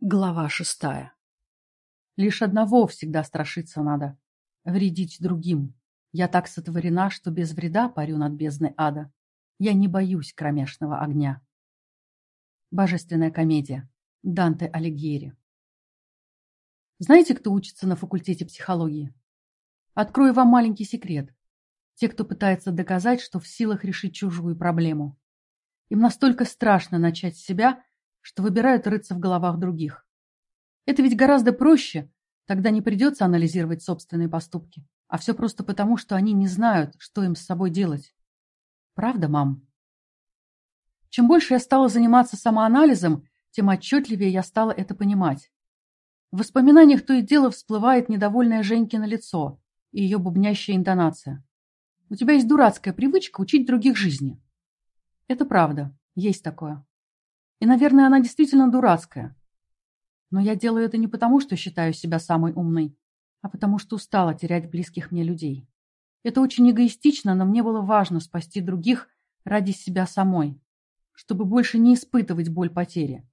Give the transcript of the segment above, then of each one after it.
Глава шестая. Лишь одного всегда страшиться надо — вредить другим. Я так сотворена, что без вреда парю над бездной ада. Я не боюсь кромешного огня. Божественная комедия. Данте Алигьери. Знаете, кто учится на факультете психологии? Открою вам маленький секрет. Те, кто пытается доказать, что в силах решить чужую проблему. Им настолько страшно начать с себя, что выбирают рыться в головах других. Это ведь гораздо проще, тогда не придется анализировать собственные поступки, а все просто потому, что они не знают, что им с собой делать. Правда, мам? Чем больше я стала заниматься самоанализом, тем отчетливее я стала это понимать. В воспоминаниях то и дело всплывает недовольное Женькино лицо и ее бубнящая интонация. У тебя есть дурацкая привычка учить других жизни. Это правда, есть такое. И, наверное, она действительно дурацкая. Но я делаю это не потому, что считаю себя самой умной, а потому что устала терять близких мне людей. Это очень эгоистично, но мне было важно спасти других ради себя самой, чтобы больше не испытывать боль потери.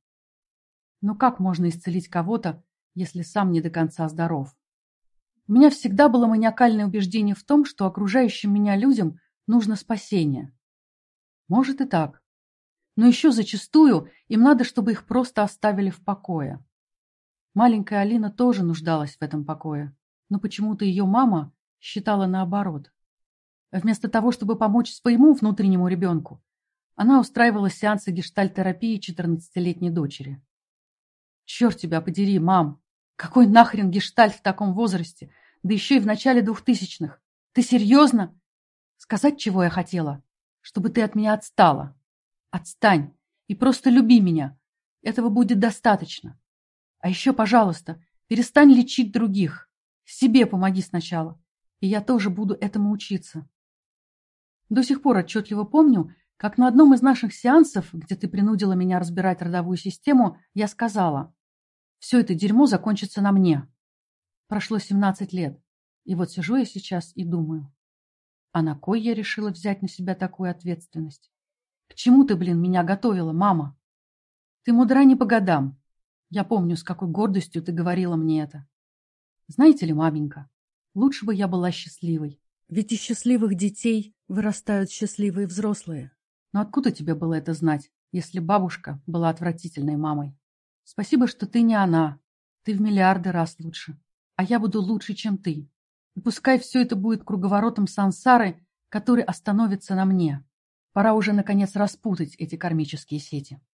Но как можно исцелить кого-то, если сам не до конца здоров? У меня всегда было маниакальное убеждение в том, что окружающим меня людям нужно спасение. Может и так но еще зачастую им надо, чтобы их просто оставили в покое. Маленькая Алина тоже нуждалась в этом покое, но почему-то ее мама считала наоборот. Вместо того, чтобы помочь своему внутреннему ребенку, она устраивала сеансы гештальтерапии 14-летней дочери. Черт тебя подери, мам! Какой нахрен гештальт в таком возрасте? Да еще и в начале двухтысячных. Ты серьезно? Сказать, чего я хотела? Чтобы ты от меня отстала. Отстань и просто люби меня. Этого будет достаточно. А еще, пожалуйста, перестань лечить других. Себе помоги сначала. И я тоже буду этому учиться. До сих пор отчетливо помню, как на одном из наших сеансов, где ты принудила меня разбирать родовую систему, я сказала, все это дерьмо закончится на мне. Прошло 17 лет, и вот сижу я сейчас и думаю, а на кой я решила взять на себя такую ответственность? К чему ты, блин, меня готовила, мама? Ты мудра не по годам. Я помню, с какой гордостью ты говорила мне это. Знаете ли, маменька, лучше бы я была счастливой. Ведь из счастливых детей вырастают счастливые взрослые. Но откуда тебе было это знать, если бабушка была отвратительной мамой? Спасибо, что ты не она. Ты в миллиарды раз лучше. А я буду лучше, чем ты. И пускай все это будет круговоротом сансары, который остановится на мне. Пора уже, наконец, распутать эти кармические сети.